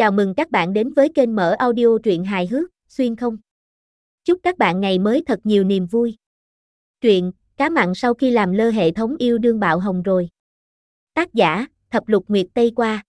Chào mừng các bạn đến với kênh mở audio truyện hài hước, xuyên không. Chúc các bạn ngày mới thật nhiều niềm vui. Truyện, cá mặn sau khi làm lơ hệ thống yêu đương bạo hồng rồi. Tác giả, Thập lục Nguyệt Tây Qua.